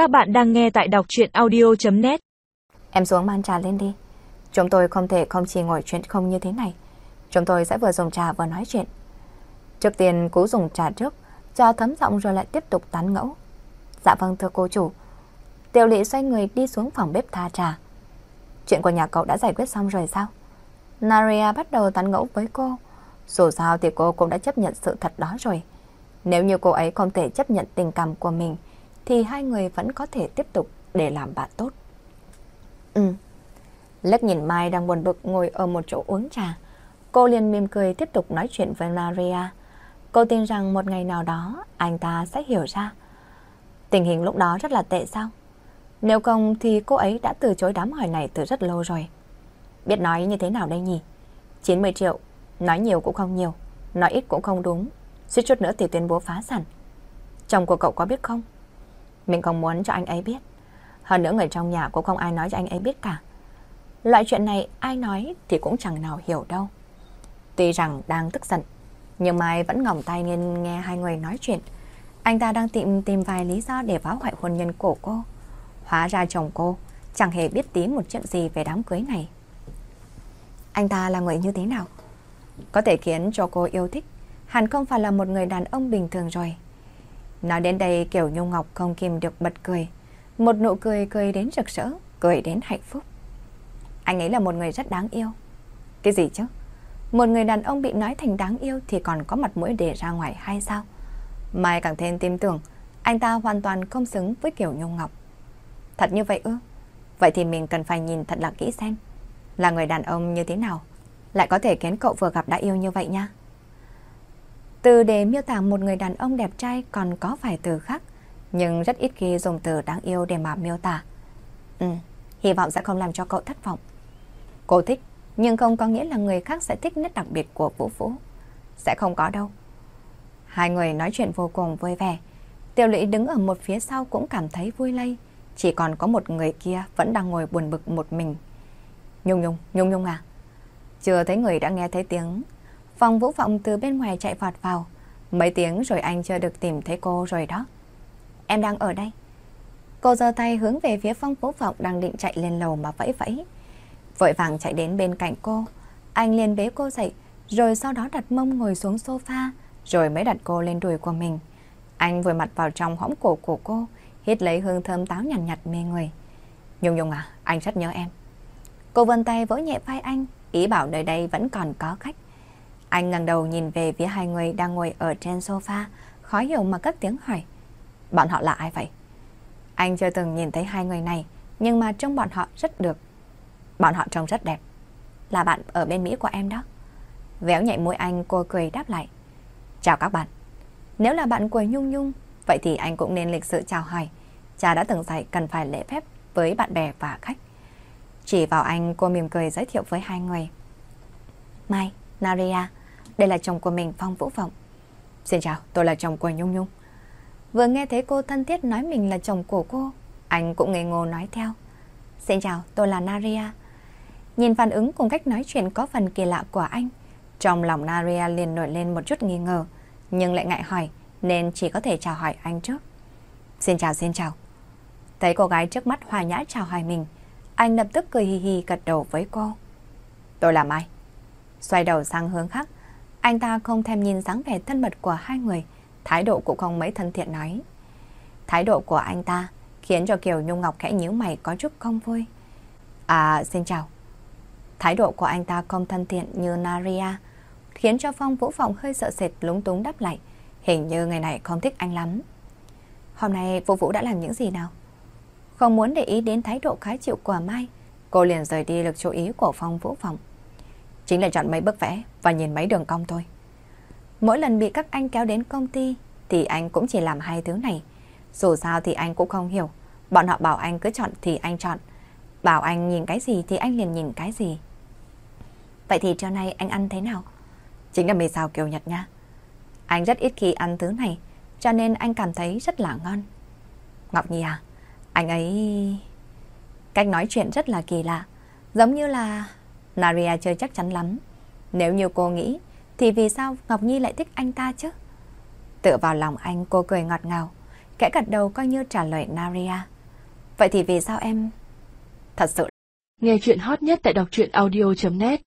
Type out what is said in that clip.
Các bạn đang nghe tại đọc chuyện audio.net Em xuống mang trà lên đi. Chúng tôi không thể không chỉ ngồi chuyện không như thế này. Chúng tôi sẽ vừa dùng trà vừa nói chuyện. Trước tiên cú dùng trà trước, cho thấm giọng rồi lại tiếp tục tán ngẫu. Dạ vâng thưa cô chủ. Tiểu lị xoay người đi xuống phòng bếp tha trà. Chuyện của nhà cậu đã giải quyết xong rồi sao? Naria bắt đầu tán ngẫu với cô. Dù sao thì cô cũng đã chấp nhận sự thật đó rồi. Nếu như cô ấy không thể chấp nhận tình cảm của mình, thì hai người vẫn có thể tiếp tục để làm bạn tốt. Ừ. Lếch nhìn Mai đang buồn bực ngồi ở một chỗ uống trà. Cô liền mỉm cười tiếp tục nói chuyện với Maria. Cô tin rằng một ngày nào đó anh ta sẽ hiểu ra. Tình hình lúc đó rất là tệ sao? Nếu không thì cô ấy đã từ chối đám hỏi này từ rất lâu rồi. Biết nói như thế nào đây nhỉ? 90 triệu, nói nhiều cũng không nhiều, nói ít cũng không đúng. Suýt chút nữa thì tuyên bố phá sản. Chồng của cậu có biết không? Mình không muốn cho anh ấy biết. Hơn nữa người trong nhà cũng không ai nói cho anh ấy biết cả. Loại chuyện này ai nói thì cũng chẳng nào hiểu đâu. Tuy rằng đang tức giận, nhưng Mai vẫn ngỏng tay nên nghe hai người nói chuyện. Anh ta đang tìm tìm vài lý do để phá hoại hôn nhân của cô. Hóa ra chồng cô chẳng hề biết tí một chuyện gì về đám cưới này. Anh ta là người như thế nào? Có thể khiến cho cô yêu thích. Hẳn không phải là một người đàn ông bình thường rồi. Nói đến đây kiểu Nhung Ngọc không kìm được bật cười. Một nụ cười cười đến rực rỡ, cười đến hạnh phúc. Anh ấy là một người rất đáng yêu. Cái gì chứ? Một người đàn ông bị nói thành đáng yêu thì còn có mặt mũi để ra ngoài hay sao? Mai càng thêm tin tưởng, anh ta hoàn toàn không xứng với kiểu Nhung Ngọc. Thật như vậy ư? Vậy thì mình cần phải nhìn thật là kỹ xem. Là người đàn ông như thế nào? Lại có thể khiến cậu vừa gặp đã yêu như vậy nha. Từ để miêu tả một người đàn ông đẹp trai còn có vài từ khác, nhưng rất ít khi dùng từ đáng yêu để mà miêu tả. Ừ, hy vọng sẽ không làm cho cậu thất vọng. Cô thích, nhưng không có nghĩa là người khác sẽ thích nét đặc biệt của Vũ Vũ. Sẽ không có đâu. Hai người nói chuyện vô cùng vui vẻ. Tiểu lỵ đứng ở một phía sau cũng cảm thấy vui lây. Chỉ còn có một người kia vẫn đang ngồi buồn bực một mình. Nhung Nhung, Nhung Nhung à? Chưa thấy người đã nghe thấy tiếng Phòng Vũ Vọng từ bên ngoài chạy vọt vào. Mấy tiếng rồi anh chưa được tìm thấy cô rồi đó. Em đang ở đây. Cô giơ tay hướng về phía Phong Vũ Vọng đang định chạy lên lầu mà vẫy vẫy. Vội vàng chạy đến bên cạnh cô. Anh liền bế cô dậy, rồi sau đó đặt mông ngồi xuống sofa, rồi mới đặt cô lên đùi của mình. Anh vùi mặt vào trong hõm cổ của cô, hít lấy hương thơm táo nhàn nhạt, nhạt mê người. Nhung Nhung à, anh rất nhớ em. Cô vươn tay vỗ nhẹ vai anh, ý bảo nơi đây vẫn còn có khách. Anh ngẩng đầu nhìn về phía hai người đang ngồi ở trên sofa, khó hiểu mà cất tiếng hỏi. Bọn họ là ai vậy? Anh chưa từng nhìn thấy hai người này, nhưng mà trông bọn họ rất được. Bọn họ trông rất đẹp. Là bạn ở bên Mỹ của em đó. Véo nhạy môi anh, cô cười đáp lại. Chào các bạn. Nếu là bạn của Nhung Nhung, vậy thì anh cũng nên lịch sự chào hỏi. Cha đã từng dạy cần phải lễ phép với bạn bè và khách. Chỉ vào anh, cô mỉm cười giới thiệu với hai người. Mai, Naria, đây là chồng của mình Phong Vũ Vọng. Xin chào, tôi là chồng của Nhung Nhung. Vừa nghe thấy cô thân thiết nói mình là chồng của cô, anh cũng ngây ngô nói theo. Xin chào, tôi là Naria. Nhìn phản ứng cùng cách nói chuyện có phần kỳ lạ của anh, trong lòng Naria liền nổi lên một chút nghi ngờ, nhưng lại ngại hỏi nên chỉ có thể chào hỏi anh trước. Xin chào, xin chào. Thấy cô gái trước mắt hòa nhã chào hỏi mình, anh lập tức cười hì hì gật đầu với cô. Tôi là Mai. Xoay đầu sang hướng khác, anh ta không thèm nhìn dáng vẻ thân mật của hai người, thái độ cũng không mấy thân thiện nói. Thái độ của anh ta khiến cho Kiều Nhung Ngọc khẽ nhíu mày có chút không vui. À, xin chào. Thái độ của anh ta không thân thiện như Naria, khiến cho Phong Vũ phòng hơi sợ sệt lúng túng đáp lại. Hình như người này không thích anh lắm. Hôm nay Vũ Vũ đã làm những gì nào? Không muốn để ý đến thái độ khá chịu của Mai, cô liền rời đi lực chú ý của Phong Vũ phòng. Chính là chọn mấy bức vẽ và nhìn mấy đường cong thôi. Mỗi lần bị các anh kéo đến công ty thì anh cũng chỉ làm hai thứ này. Dù sao thì anh cũng không hiểu. Bọn họ bảo anh cứ chọn thì anh chọn. Bảo anh nhìn cái gì thì anh liền nhìn cái gì. Vậy thì trưa nay anh ăn thế nào? Chính là mì xào kiểu Nhật nha. Anh rất ít khi ăn thứ này, cho nên anh cảm thấy rất là ngon. Ngọc Nhi à, anh ấy... Cách nói chuyện rất là kỳ lạ, giống như là Naria chơi chắc chắn lắm. Nếu như cô nghĩ, thì vì sao Ngọc Nhi lại thích anh ta chứ? Tựa vào lòng anh cô cười ngọt ngào. kẽ gật đầu coi như trả lời Naria. Vậy thì vì sao em... Thật sự... Nghe chuyện hot nhất tại đọc truyện audio.net